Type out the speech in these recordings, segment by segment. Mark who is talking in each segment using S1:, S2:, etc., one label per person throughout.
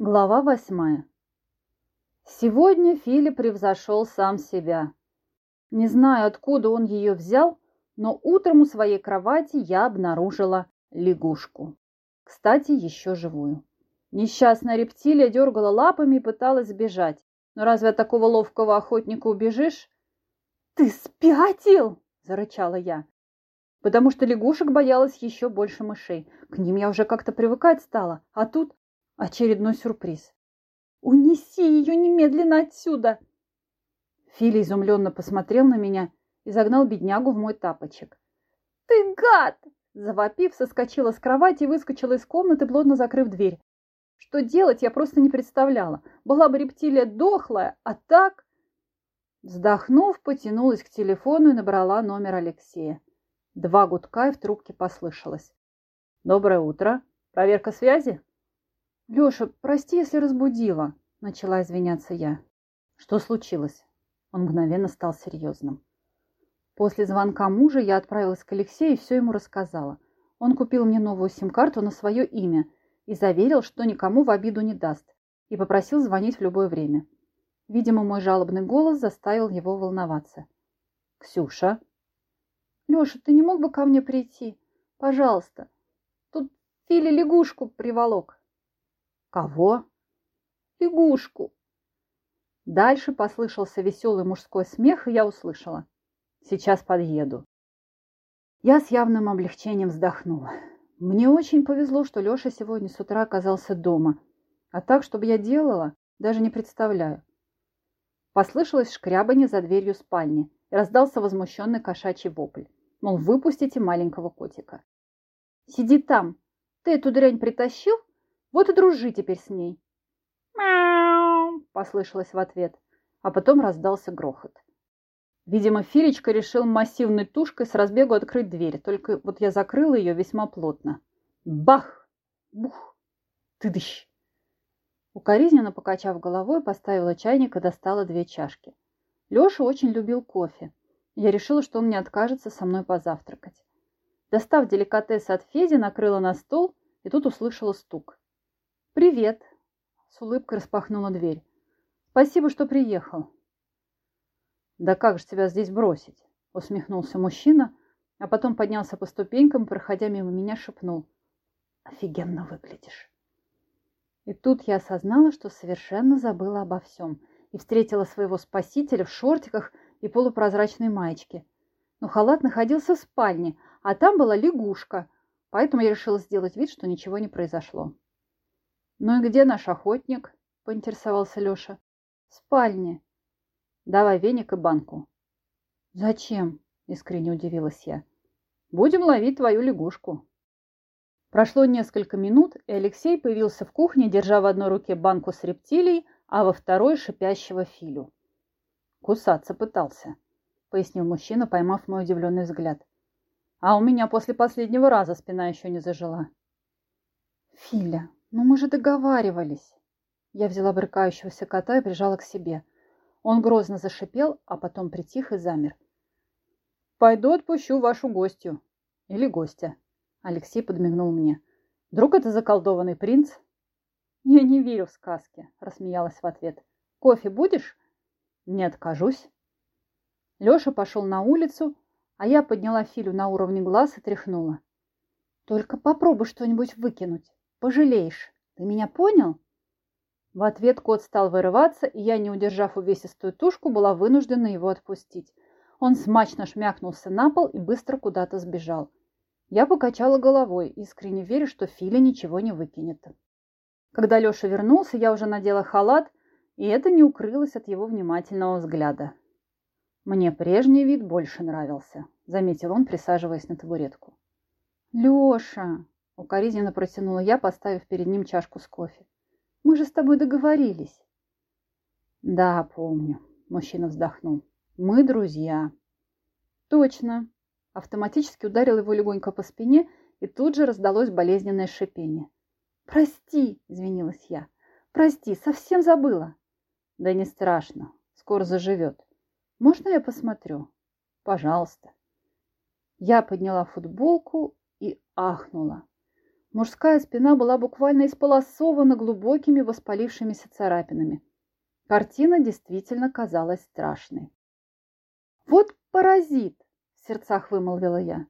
S1: Глава восьмая. Сегодня Филя превзошел сам себя. Не знаю, откуда он ее взял, но утром у своей кровати я обнаружила лягушку. Кстати, еще живую. Несчастная рептилия дергала лапами и пыталась сбежать. Но разве от такого ловкого охотника убежишь? «Ты спятил!» – зарычала я. Потому что лягушек боялась еще больше мышей. К ним я уже как-то привыкать стала. А тут Очередной сюрприз. «Унеси ее немедленно отсюда!» Филя изумленно посмотрел на меня и загнал беднягу в мой тапочек. «Ты гад!» Завопив, соскочила с кровати и выскочила из комнаты, плотно закрыв дверь. Что делать, я просто не представляла. Была бы рептилия дохлая, а так... Вздохнув, потянулась к телефону и набрала номер Алексея. Два гудка и в трубке послышалось. «Доброе утро. Проверка связи?» «Леша, прости, если разбудила», – начала извиняться я. «Что случилось?» Он мгновенно стал серьезным. После звонка мужа я отправилась к Алексею и все ему рассказала. Он купил мне новую сим-карту на свое имя и заверил, что никому в обиду не даст, и попросил звонить в любое время. Видимо, мой жалобный голос заставил его волноваться. «Ксюша?» «Леша, ты не мог бы ко мне прийти? Пожалуйста. Тут Фили лягушку приволок». Кого? Лягушку. Дальше послышался веселый мужской смех, и я услышала. Сейчас подъеду. Я с явным облегчением вздохнула. Мне очень повезло, что Леша сегодня с утра оказался дома. А так, чтобы я делала, даже не представляю. Послышалось шкрябанье за дверью спальни и раздался возмущенный кошачий вопль. Мол, выпустите маленького котика. «Сиди там. Ты эту дрянь притащил?» Вот и дружи теперь с ней. «Мяу!» – послышалось в ответ, а потом раздался грохот. Видимо, Филечка решил массивной тушкой с разбегу открыть дверь, только вот я закрыла ее весьма плотно. Бах! Бух! Тыдыщ! Укоризненно покачав головой, поставила чайник и достала две чашки. Леша очень любил кофе. Я решила, что он не откажется со мной позавтракать. Достав деликатес от Феди, накрыла на стол и тут услышала стук. «Привет!» – с улыбкой распахнула дверь. «Спасибо, что приехал». «Да как же тебя здесь бросить?» – усмехнулся мужчина, а потом поднялся по ступенькам, проходя мимо меня, шепнул. «Офигенно выглядишь!» И тут я осознала, что совершенно забыла обо всем и встретила своего спасителя в шортиках и полупрозрачной маечке. Но халат находился в спальне, а там была лягушка, поэтому я решила сделать вид, что ничего не произошло. «Ну и где наш охотник?» – поинтересовался Леша. «В спальне». «Давай веник и банку». «Зачем?» – искренне удивилась я. «Будем ловить твою лягушку». Прошло несколько минут, и Алексей появился в кухне, держа в одной руке банку с рептилией, а во второй – шипящего филю. «Кусаться пытался», – пояснил мужчина, поймав мой удивленный взгляд. «А у меня после последнего раза спина еще не зажила». «Филя, «Но мы же договаривались!» Я взяла брыкающегося кота и прижала к себе. Он грозно зашипел, а потом притих и замер. «Пойду отпущу вашу гостью. Или гостя». Алексей подмигнул мне. «Вдруг это заколдованный принц?» «Я не верю в сказки», — рассмеялась в ответ. «Кофе будешь?» «Не откажусь». Леша пошел на улицу, а я подняла Филю на уровне глаз и тряхнула. «Только попробуй что-нибудь выкинуть. Пожалеешь. Ты меня понял?» В ответ кот стал вырываться, и я, не удержав увесистую тушку, была вынуждена его отпустить. Он смачно шмякнулся на пол и быстро куда-то сбежал. Я покачала головой, искренне веря, что Филя ничего не выкинет. Когда Леша вернулся, я уже надела халат, и это не укрылось от его внимательного взгляда. «Мне прежний вид больше нравился», — заметил он, присаживаясь на табуретку. «Леша!» Укоризненно протянула я, поставив перед ним чашку с кофе. «Мы же с тобой договорились». «Да, помню», – мужчина вздохнул. «Мы друзья». «Точно». Автоматически ударил его легонько по спине, и тут же раздалось болезненное шипение. «Прости», – извинилась я. «Прости, совсем забыла». «Да не страшно, скоро заживет. Можно я посмотрю?» «Пожалуйста». Я подняла футболку и ахнула. Мужская спина была буквально исполосована глубокими воспалившимися царапинами. Картина действительно казалась страшной. «Вот паразит!» – в сердцах вымолвила я.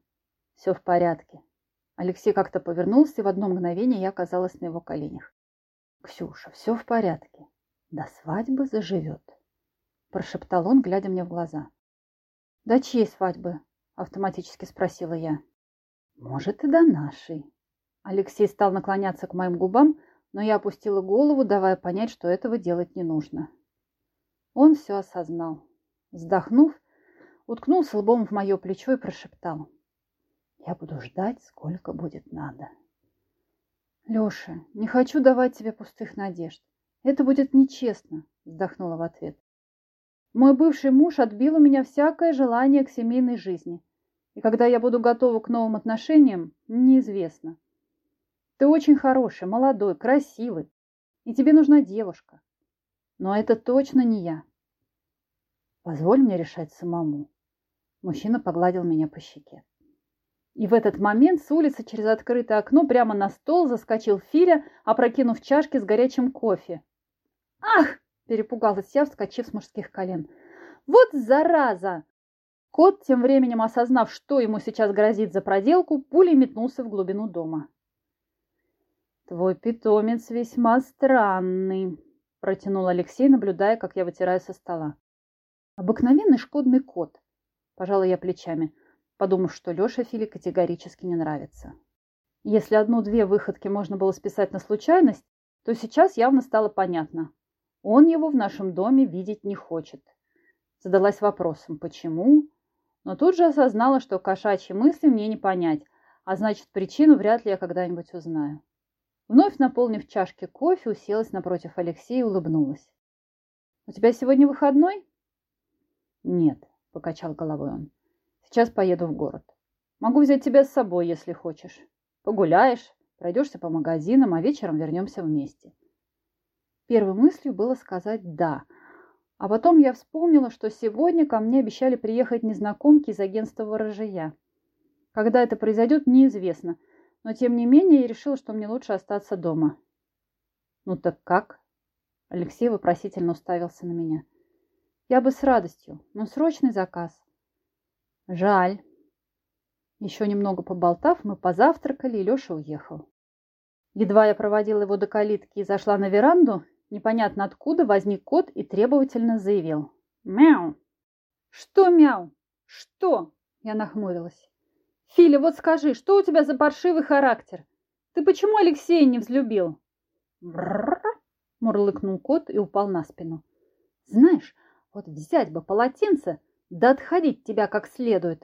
S1: «Все в порядке». Алексей как-то повернулся, и в одно мгновение я оказалась на его коленях. «Ксюша, все в порядке. До свадьбы заживет», – прошептал он, глядя мне в глаза. «До чьей свадьбы?» – автоматически спросила я. «Может, и до нашей». Алексей стал наклоняться к моим губам, но я опустила голову, давая понять, что этого делать не нужно. Он все осознал. Вздохнув, уткнулся лбом в мое плечо и прошептал. «Я буду ждать, сколько будет надо». «Леша, не хочу давать тебе пустых надежд. Это будет нечестно», — вздохнула в ответ. «Мой бывший муж отбил у меня всякое желание к семейной жизни, и когда я буду готова к новым отношениям, неизвестно. Ты очень хороший, молодой, красивый, и тебе нужна девушка. Но это точно не я. Позволь мне решать самому. Мужчина погладил меня по щеке. И в этот момент с улицы через открытое окно прямо на стол заскочил Филя, опрокинув чашки с горячим кофе. «Ах!» – перепугалась я, вскочив с мужских колен. «Вот зараза!» Кот, тем временем осознав, что ему сейчас грозит за проделку, пулей метнулся в глубину дома. «Твой питомец весьма странный», – протянул Алексей, наблюдая, как я вытираю со стола. «Обыкновенный шкодный кот», – пожала я плечами, подумав, что Леша Филе категорически не нравится. Если одну-две выходки можно было списать на случайность, то сейчас явно стало понятно. Он его в нашем доме видеть не хочет. Задалась вопросом, почему? Но тут же осознала, что кошачьи мысли мне не понять, а значит, причину вряд ли я когда-нибудь узнаю. Вновь наполнив чашки кофе, уселась напротив Алексея и улыбнулась. «У тебя сегодня выходной?» «Нет», — покачал головой он. «Сейчас поеду в город. Могу взять тебя с собой, если хочешь. Погуляешь, пройдешься по магазинам, а вечером вернемся вместе». Первой мыслью было сказать «да», а потом я вспомнила, что сегодня ко мне обещали приехать незнакомки из агентства ворожия. Когда это произойдет, неизвестно — но тем не менее я решила, что мне лучше остаться дома. «Ну так как?» Алексей вопросительно уставился на меня. «Я бы с радостью, но срочный заказ». «Жаль». Еще немного поболтав, мы позавтракали, и Леша уехал. Едва я проводила его до калитки и зашла на веранду, непонятно откуда возник кот и требовательно заявил. «Мяу!» «Что мяу? Что?» Я нахмурилась. Филя, вот скажи, что у тебя за паршивый характер? Ты почему Алексея не взлюбил? Мурлыкнул кот и упал на спину. Знаешь, вот взять бы полотенце, да отходить тебя как следует.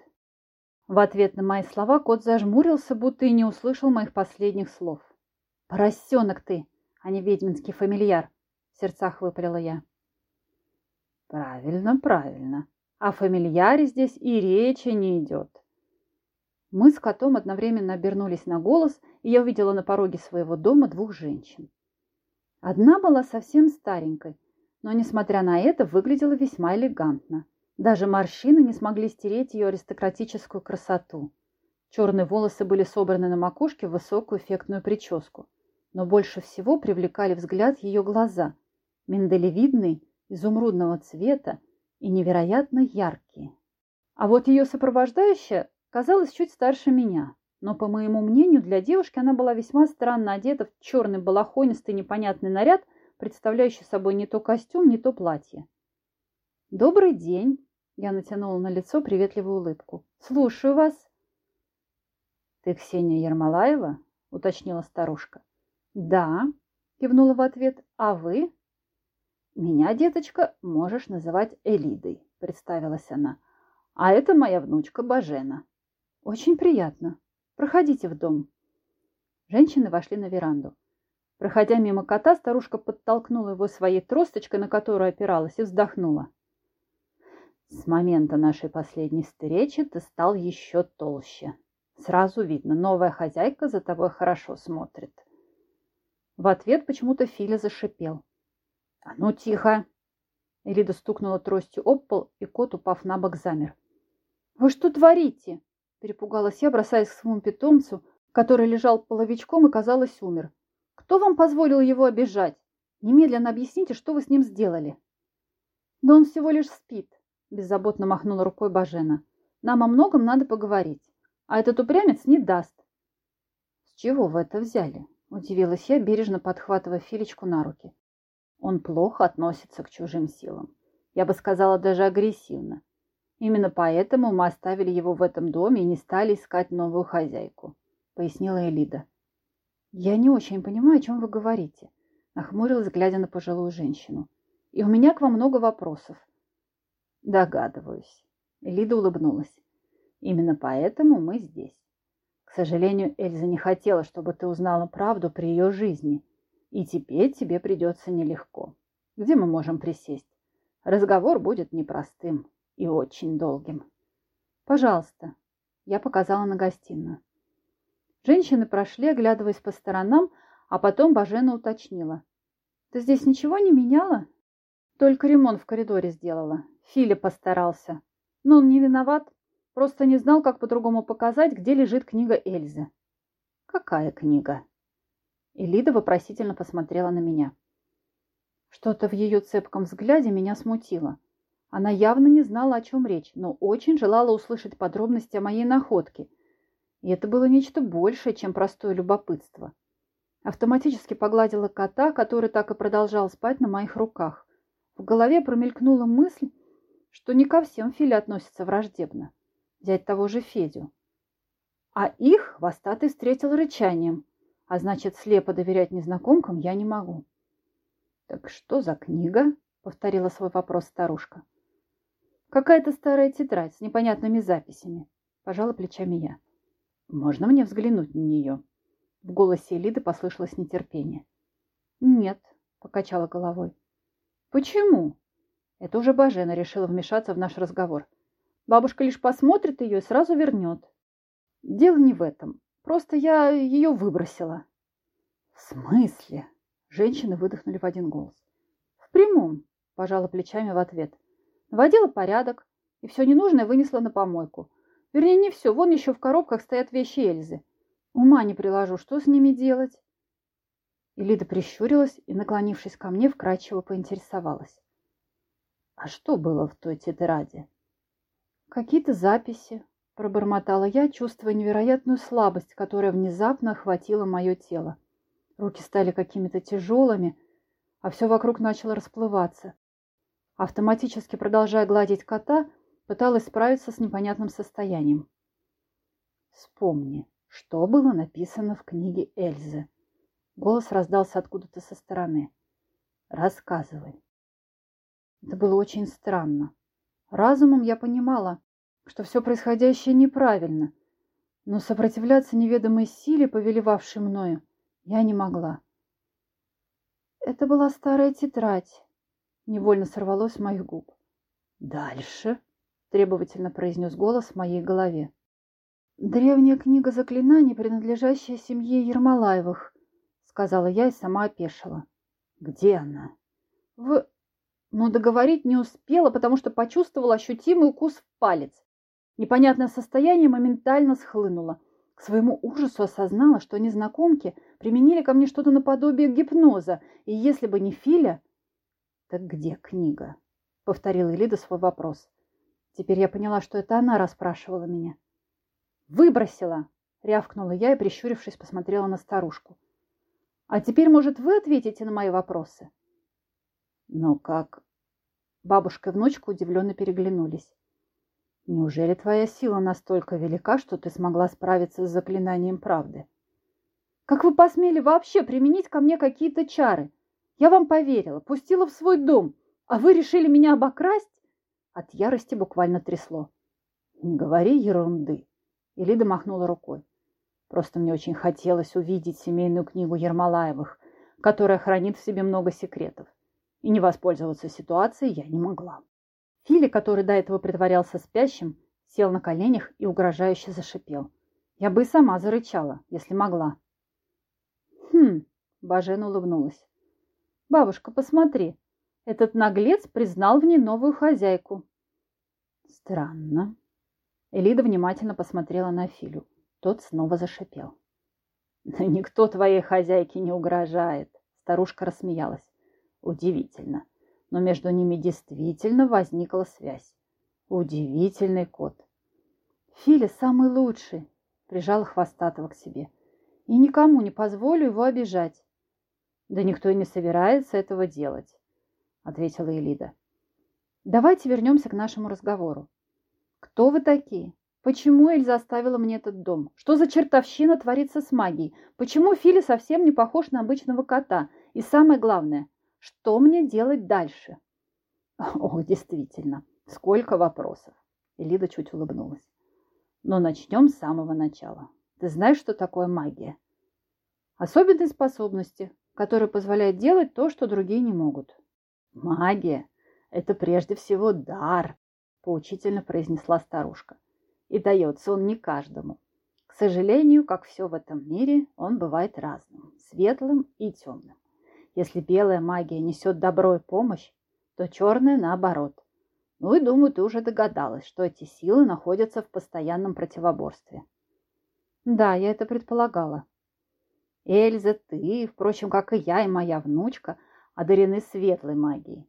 S1: В ответ на мои слова кот зажмурился, будто и не услышал моих последних слов. «Поросенок ты, а не ведьминский фамильяр!» — в сердцах выпалила я. «Правильно, правильно. О фамильяре здесь и речи не идет. Мы с котом одновременно обернулись на голос, и я увидела на пороге своего дома двух женщин. Одна была совсем старенькой, но, несмотря на это, выглядела весьма элегантно. Даже морщины не смогли стереть ее аристократическую красоту. Черные волосы были собраны на макушке в высокую эффектную прическу. Но больше всего привлекали взгляд ее глаза, миндалевидные, изумрудного цвета и невероятно яркие. А вот ее сопровождающая казалась чуть старше меня, но, по моему мнению, для девушки она была весьма странно одета в черный балахонистый непонятный наряд, представляющий собой не то костюм, не то платье. «Добрый день!» – я натянула на лицо приветливую улыбку. «Слушаю вас!» «Ты Ксения Ермолаева?» – уточнила старушка. «Да», – кивнула в ответ. «А вы?» «Меня, деточка, можешь называть Элидой», – представилась она. «А это моя внучка Бажена». «Очень приятно. Проходите в дом». Женщины вошли на веранду. Проходя мимо кота, старушка подтолкнула его своей тросточкой, на которую опиралась, и вздохнула. «С момента нашей последней встречи ты стал еще толще. Сразу видно, новая хозяйка за тобой хорошо смотрит». В ответ почему-то Филя зашипел. «А ну, тихо!» Элида стукнула тростью об пол, и кот, упав на бок, замер. «Вы что творите?» Перепугалась я, бросаясь к своему питомцу, который лежал половичком и, казалось, умер. Кто вам позволил его обижать? Немедленно объясните, что вы с ним сделали. Да он всего лишь спит, беззаботно махнула рукой Бажена. Нам о многом надо поговорить, а этот упрямец не даст. С чего вы это взяли? Удивилась я, бережно подхватывая Филечку на руки. Он плохо относится к чужим силам. Я бы сказала, даже агрессивно. Именно поэтому мы оставили его в этом доме и не стали искать новую хозяйку, пояснила Элида. Я не очень понимаю, о чем вы говорите, нахмурилась, глядя на пожилую женщину. И у меня к вам много вопросов. Догадываюсь. Элида улыбнулась. Именно поэтому мы здесь. К сожалению, Эльза не хотела, чтобы ты узнала правду при ее жизни. И теперь тебе придется нелегко. Где мы можем присесть? Разговор будет непростым и очень долгим. Пожалуйста. Я показала на гостиную. Женщины прошли, оглядываясь по сторонам, а потом Бажена уточнила. Ты здесь ничего не меняла? Только ремонт в коридоре сделала. Филипп постарался. Но он не виноват. Просто не знал, как по-другому показать, где лежит книга Эльзы. Какая книга? Элида вопросительно посмотрела на меня. Что-то в ее цепком взгляде меня смутило. Она явно не знала, о чем речь, но очень желала услышать подробности о моей находке. И это было нечто большее, чем простое любопытство. Автоматически погладила кота, который так и продолжал спать на моих руках. В голове промелькнула мысль, что не ко всем Филе относятся враждебно. Взять того же Федю. А их хвостатый встретил рычанием, а значит, слепо доверять незнакомкам я не могу. «Так что за книга?» — повторила свой вопрос старушка. «Какая-то старая тетрадь с непонятными записями», — пожала плечами я. «Можно мне взглянуть на нее?» В голосе Элиды послышалось нетерпение. «Нет», — покачала головой. «Почему?» Это уже Бажена решила вмешаться в наш разговор. Бабушка лишь посмотрит ее и сразу вернет. Дело не в этом. Просто я ее выбросила. В смысле? Женщины выдохнули в один голос. В прямом, пожала плечами в ответ. Наводила порядок и все ненужное вынесла на помойку. Вернее, не все. Вон еще в коробках стоят вещи Эльзы. Ума не приложу, что с ними делать? Элида прищурилась и, наклонившись ко мне, вкрадчиво поинтересовалась. А что было в той тетради? Какие-то записи, пробормотала я, чувствуя невероятную слабость, которая внезапно охватила мое тело. Руки стали какими-то тяжелыми, а все вокруг начало расплываться. Автоматически продолжая гладить кота, пыталась справиться с непонятным состоянием. Вспомни, что было написано в книге Эльзы. Голос раздался откуда-то со стороны. Рассказывай. Это было очень странно. Разумом я понимала, что все происходящее неправильно, но сопротивляться неведомой силе, повелевавшей мною, я не могла. Это была старая тетрадь. Невольно сорвалось с моих губ. «Дальше», — требовательно произнес голос в моей голове. «Древняя книга заклинаний, принадлежащая семье Ермолаевых», — сказала я и сама опешила. «Где она?» «В...» Но договорить не успела, потому что почувствовала ощутимый укус в палец. Непонятное состояние моментально схлынуло. К своему ужасу осознала, что незнакомки применили ко мне что-то наподобие гипноза, и если бы не Филя... «Так где книга?» — повторила Элида свой вопрос. Теперь я поняла, что это она расспрашивала меня. «Выбросила!» — рявкнула я и, прищурившись, посмотрела на старушку. «А теперь, может, вы ответите на мои вопросы?» «Но как?» Бабушка и внучка удивленно переглянулись. Неужели твоя сила настолько велика, что ты смогла справиться с заклинанием правды? Как вы посмели вообще применить ко мне какие-то чары? Я вам поверила, пустила в свой дом, а вы решили меня обокрасть? От ярости буквально трясло. Не говори ерунды. Элида махнула рукой. Просто мне очень хотелось увидеть семейную книгу Ермолаевых, которая хранит в себе много секретов. И не воспользоваться ситуацией я не могла. Фили, который до этого притворялся спящим, сел на коленях и угрожающе зашипел. Я бы и сама зарычала, если могла. Хм, Бажена улыбнулась. Бабушка, посмотри, этот наглец признал в ней новую хозяйку. Странно. Элида внимательно посмотрела на Филю. Тот снова зашипел. Никто твоей хозяйке не угрожает. Старушка рассмеялась. Удивительно. Но между ними действительно возникла связь. Удивительный кот. Филя самый лучший, прижала Хвостатого к себе. И никому не позволю его обижать. Да никто и не собирается этого делать, ответила Элида. Давайте вернемся к нашему разговору. Кто вы такие? Почему Эльза оставила мне этот дом? Что за чертовщина творится с магией? Почему Фили совсем не похож на обычного кота? И самое главное, что мне делать дальше? Ох, действительно, сколько вопросов. Элида чуть улыбнулась. Но начнем с самого начала. Ты знаешь, что такое магия? Особенные способности, которые позволяют делать то, что другие не могут. Магия – это прежде всего дар, поучительно произнесла старушка и дается он не каждому. К сожалению, как все в этом мире, он бывает разным, светлым и темным. Если белая магия несет добро и помощь, то черная наоборот. Ну и думаю, ты уже догадалась, что эти силы находятся в постоянном противоборстве. Да, я это предполагала. Эльза, ты, впрочем, как и я и моя внучка, одарены светлой магией.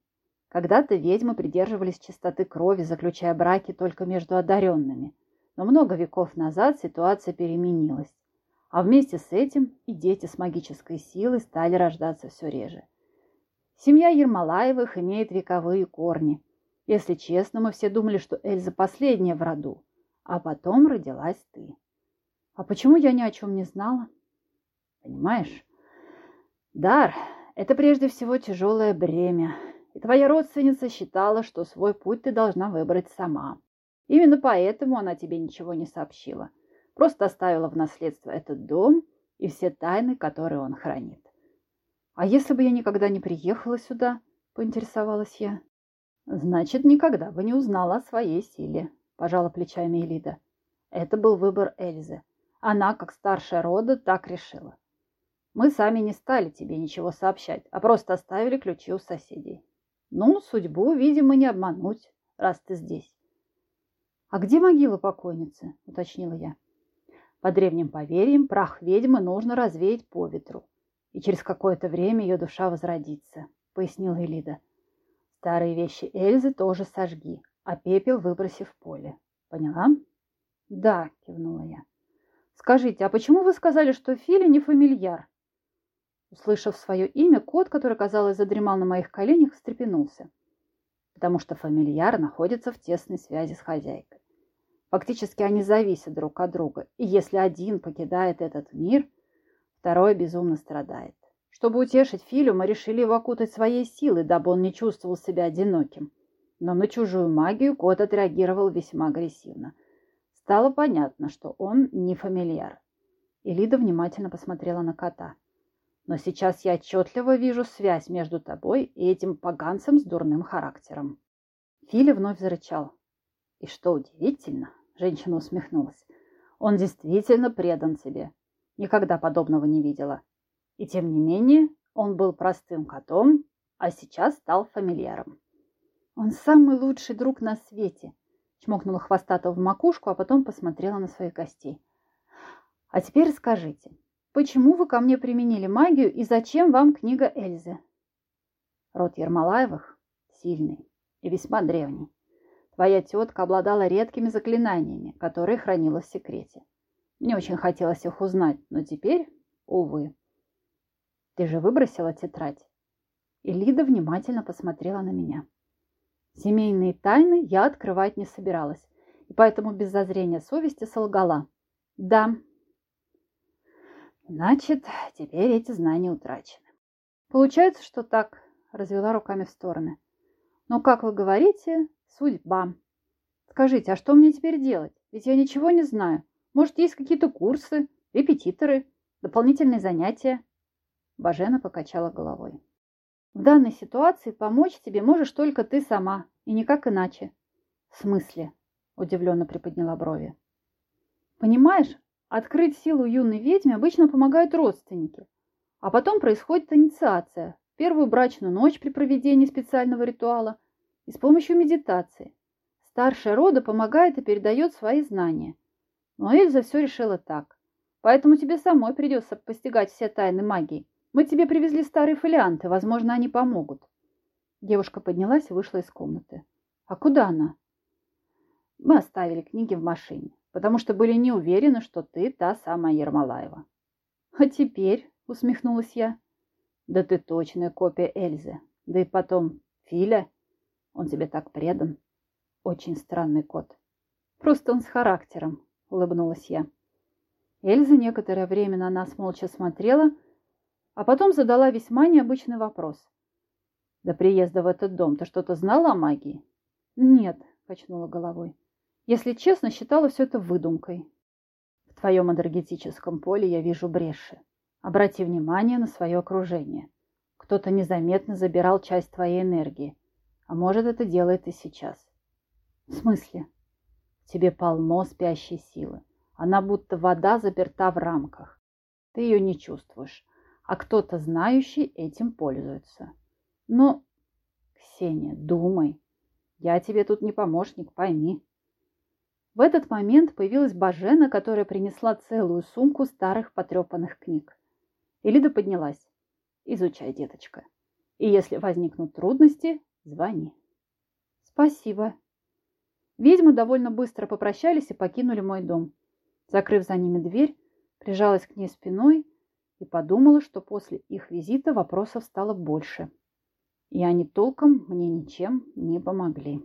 S1: Когда-то ведьмы придерживались чистоты крови, заключая браки только между одаренными – но много веков назад ситуация переменилась. А вместе с этим и дети с магической силой стали рождаться все реже. Семья Ермолаевых имеет вековые корни. Если честно, мы все думали, что Эльза последняя в роду, а потом родилась ты. А почему я ни о чем не знала? Понимаешь, дар – это прежде всего тяжелое бремя, и твоя родственница считала, что свой путь ты должна выбрать сама. Именно поэтому она тебе ничего не сообщила. Просто оставила в наследство этот дом и все тайны, которые он хранит. А если бы я никогда не приехала сюда, поинтересовалась я. Значит, никогда бы не узнала о своей силе, пожала плечами Элида. Это был выбор Эльзы. Она, как старшая рода, так решила. Мы сами не стали тебе ничего сообщать, а просто оставили ключи у соседей. Ну, судьбу, видимо, не обмануть, раз ты здесь. «А где могила покойницы?» – уточнила я. По древним поверьям, прах ведьмы нужно развеять по ветру, и через какое-то время ее душа возродится, – пояснила Элида. Старые вещи Эльзы тоже сожги, а пепел выброси в поле. Поняла? Да, кивнула я. Скажите, а почему вы сказали, что Филя не фамильяр? Услышав свое имя, кот, который, казалось, задремал на моих коленях, встрепенулся. Потому что фамильяр находится в тесной связи с хозяйкой. Фактически они зависят друг от друга, и если один покидает этот мир, второй безумно страдает. Чтобы утешить Филю, мы решили его окутать своей силой, дабы он не чувствовал себя одиноким. Но на чужую магию кот отреагировал весьма агрессивно. Стало понятно, что он не фамильяр. И Лида внимательно посмотрела на кота. Но сейчас я отчетливо вижу связь между тобой и этим поганцем с дурным характером. Филя вновь зарычал. И что удивительно, Женщина усмехнулась. Он действительно предан тебе. Никогда подобного не видела. И тем не менее, он был простым котом, а сейчас стал фамильяром. Он самый лучший друг на свете. Чмокнула хвостатого в макушку, а потом посмотрела на своих гостей. А теперь скажите, почему вы ко мне применили магию и зачем вам книга Эльзы? Род Ермолаевых сильный и весьма древний. Твоя тетка обладала редкими заклинаниями, которые хранила в секрете. Мне очень хотелось их узнать, но теперь, увы. Ты же выбросила тетрадь? И Лида внимательно посмотрела на меня. Семейные тайны я открывать не собиралась, и поэтому без зазрения совести солгала. Да. Значит, теперь эти знания утрачены. Получается, что так, развела руками в стороны. Но, как вы говорите, Судьба. Скажите, а что мне теперь делать? Ведь я ничего не знаю. Может, есть какие-то курсы, репетиторы, дополнительные занятия?» Бажена покачала головой. «В данной ситуации помочь тебе можешь только ты сама, и никак иначе». «В смысле?» – удивленно приподняла брови. «Понимаешь, открыть силу юной ведьме обычно помогают родственники, а потом происходит инициация, первую брачную ночь при проведении специального ритуала – и с помощью медитации. Старшая рода помогает и передает свои знания. Но Эльза все решила так. Поэтому тебе самой придется постигать все тайны магии. Мы тебе привезли старые фолианты, возможно, они помогут. Девушка поднялась и вышла из комнаты. А куда она? Мы оставили книги в машине, потому что были не уверены, что ты та самая Ермолаева. А теперь, усмехнулась я, да ты точная копия Эльзы. Да и потом, Филя, он тебе так предан. Очень странный кот. Просто он с характером, улыбнулась я. Эльза некоторое время на нас молча смотрела, а потом задала весьма необычный вопрос. До приезда в этот дом ты что-то знала о магии? Нет, качнула головой. Если честно, считала все это выдумкой. В твоем энергетическом поле я вижу бреши. Обрати внимание на свое окружение. Кто-то незаметно забирал часть твоей энергии. А может, это делает и сейчас. В смысле? Тебе полно спящей силы. Она будто вода заперта в рамках. Ты ее не чувствуешь, а кто-то знающий этим пользуется. Но, Ксения, думай. Я тебе тут не помощник, пойми. В этот момент появилась Бажена, которая принесла целую сумку старых потрепанных книг. Элида поднялась. Изучай, деточка. И если возникнут трудности, звони. Спасибо. Ведьмы довольно быстро попрощались и покинули мой дом. Закрыв за ними дверь, прижалась к ней спиной и подумала, что после их визита вопросов стало больше. И они толком мне ничем не помогли.